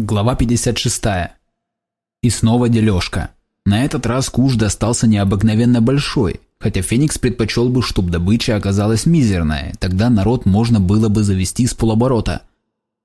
Глава 56. И снова дележка. На этот раз куш достался необыкновенно большой, хотя Феникс предпочел бы, чтобы добыча оказалась мизерная, тогда народ можно было бы завести с полоборота.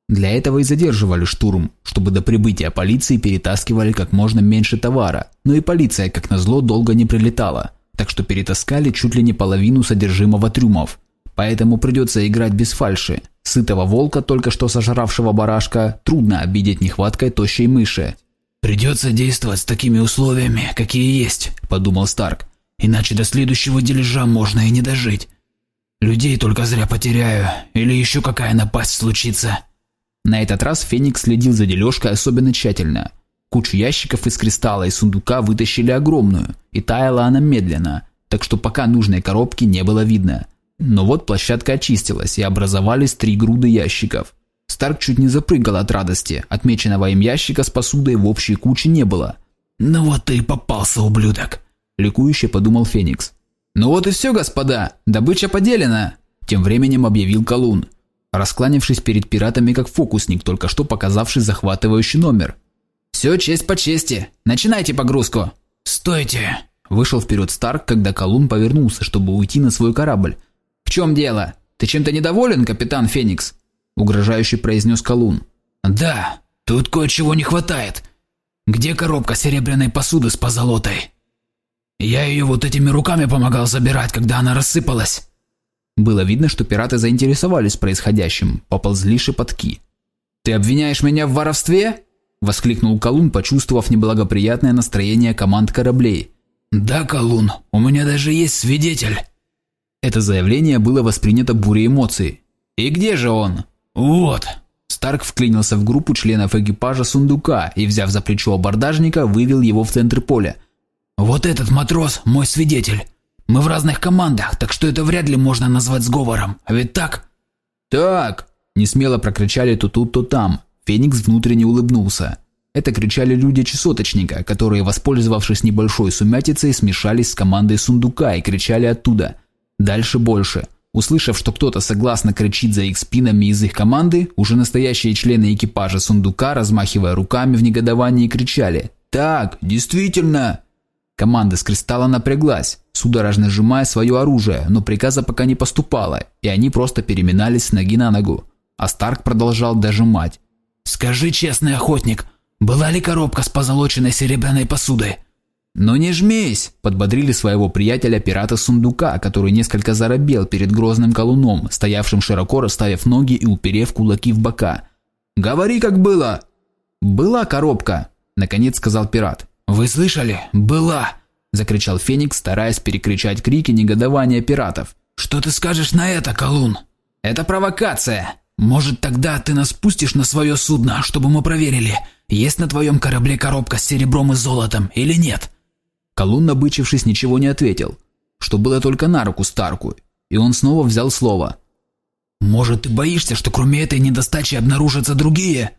Для этого и задерживали штурм, чтобы до прибытия полиции перетаскивали как можно меньше товара, но и полиция, как назло, долго не прилетала, так что перетаскали чуть ли не половину содержимого трюмов. Поэтому придется играть без фальши – Сытого волка, только что сожравшего барашка, трудно обидеть нехваткой тощей мыши. «Придется действовать с такими условиями, какие есть», – подумал Старк. «Иначе до следующего дележа можно и не дожить. Людей только зря потеряю, или еще какая напасть случится». На этот раз Феникс следил за дележкой особенно тщательно. Кучу ящиков из кристалла и сундука вытащили огромную, и таяла она медленно, так что пока нужной коробки не было видно – но вот площадка очистилась, и образовались три груды ящиков. Старк чуть не запрыгал от радости. Отмеченного им ящика с посудой в общей куче не было. «Ну вот ты и попался, ублюдок!» – ликующе подумал Феникс. «Ну вот и все, господа, добыча поделена!» – тем временем объявил Колун, раскланившись перед пиратами как фокусник, только что показавший захватывающий номер. «Все честь по чести, начинайте погрузку!» «Стойте!» – вышел вперед Старк, когда Колун повернулся, чтобы уйти на свой корабль – «В чем дело? Ты чем-то недоволен, капитан Феникс?» – угрожающе произнес Колун. «Да, тут кое-чего не хватает. Где коробка серебряной посуды с позолотой? Я ее вот этими руками помогал забирать, когда она рассыпалась». Было видно, что пираты заинтересовались происходящим, поползли шепотки. «Ты обвиняешь меня в воровстве?» – воскликнул Колун, почувствовав неблагоприятное настроение команд кораблей. «Да, Колун, у меня даже есть свидетель». Это заявление было воспринято бурей эмоций. «И где же он?» «Вот». Старк вклинился в группу членов экипажа сундука и, взяв за плечо абордажника, вывел его в центр поля. «Вот этот матрос – мой свидетель. Мы в разных командах, так что это вряд ли можно назвать сговором. А ведь так?» «Так!» – несмело прокричали то тут, то там. Феникс внутренне улыбнулся. Это кричали люди чесоточника, которые, воспользовавшись небольшой сумятицей, смешались с командой сундука и кричали оттуда – Дальше больше. Услышав, что кто-то согласно кричит за их спинами из их команды, уже настоящие члены экипажа сундука, размахивая руками в негодовании, кричали «Так, действительно!». Команда с кристалла напряглась, судорожно сжимая свое оружие, но приказа пока не поступало, и они просто переминались с ноги на ногу. А Старк продолжал дожимать. «Скажи, честный охотник, была ли коробка с позолоченной серебряной посудой?» «Но не жмись!» – подбодрили своего приятеля пирата сундука, который несколько заробел перед грозным колуном, стоявшим широко расставив ноги и уперев кулаки в бока. «Говори, как было!» «Была коробка!» – наконец сказал пират. «Вы слышали? Была!» – закричал Феникс, стараясь перекричать крики негодования пиратов. «Что ты скажешь на это, колун?» «Это провокация!» «Может, тогда ты нас пустишь на свое судно, чтобы мы проверили, есть на твоем корабле коробка с серебром и золотом или нет?» Колун, набычившись, ничего не ответил, что было только на руку Старку, и он снова взял слово. «Может, ты боишься, что кроме этой недостачи обнаружатся другие?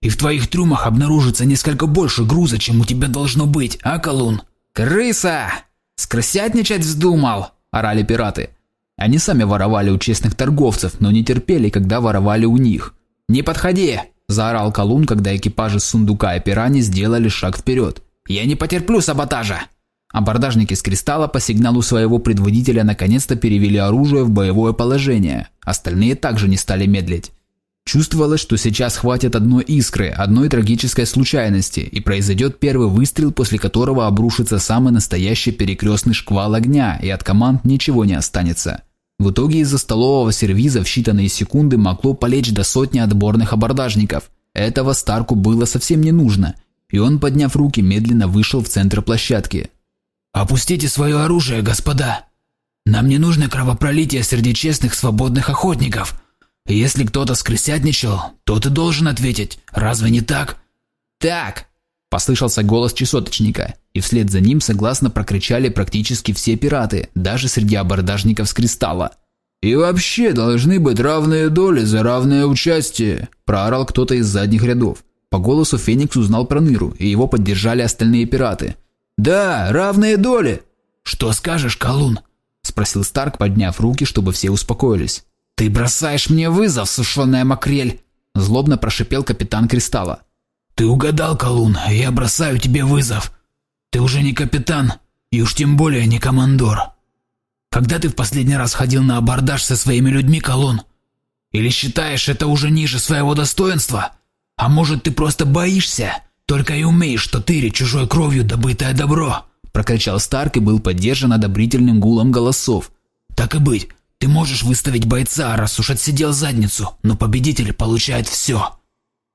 И в твоих трюмах обнаружится несколько больше груза, чем у тебя должно быть, а, Колун?» «Крыса! Скрысятничать вздумал!» – орали пираты. Они сами воровали у честных торговцев, но не терпели, когда воровали у них. «Не подходи!» – заорал Колун, когда экипажи сундука и пирани сделали шаг вперед. «Я не потерплю саботажа!» Абордажники с кристалла по сигналу своего предводителя наконец-то перевели оружие в боевое положение. Остальные также не стали медлить. Чувствовалось, что сейчас хватит одной искры, одной трагической случайности, и произойдет первый выстрел, после которого обрушится самый настоящий перекрестный шквал огня, и от команд ничего не останется. В итоге из-за столового сервиза в считанные секунды могло полечь до сотни отборных абордажников. Этого Старку было совсем не нужно, и он, подняв руки, медленно вышел в центр площадки. «Опустите свое оружие, господа! Нам не нужно кровопролитие среди честных свободных охотников. Если кто-то скрысятничал, то ты должен ответить, разве не так?» «Так!» – послышался голос чесоточника, и вслед за ним согласно прокричали практически все пираты, даже среди абордажников с кристалла. «И вообще должны быть равные доли за равное участие», – проорал кто-то из задних рядов. По голосу Феникс узнал про Ныру, и его поддержали остальные пираты – «Да, равные доли!» «Что скажешь, Колун?» – спросил Старк, подняв руки, чтобы все успокоились. «Ты бросаешь мне вызов, сушеная макрель!» – злобно прошипел капитан Кристалла. Ты угадал, Колун, я бросаю тебе вызов. Ты уже не капитан, и уж тем более не командор. Когда ты в последний раз ходил на абордаж со своими людьми, Колун? Или считаешь это уже ниже своего достоинства? А может, ты просто боишься? Только и умеешь что тырить чужой кровью добытое добро!» Прокричал Старк и был поддержан одобрительным гулом голосов. «Так и быть, ты можешь выставить бойца, раз уж отсидел задницу, но победитель получает все.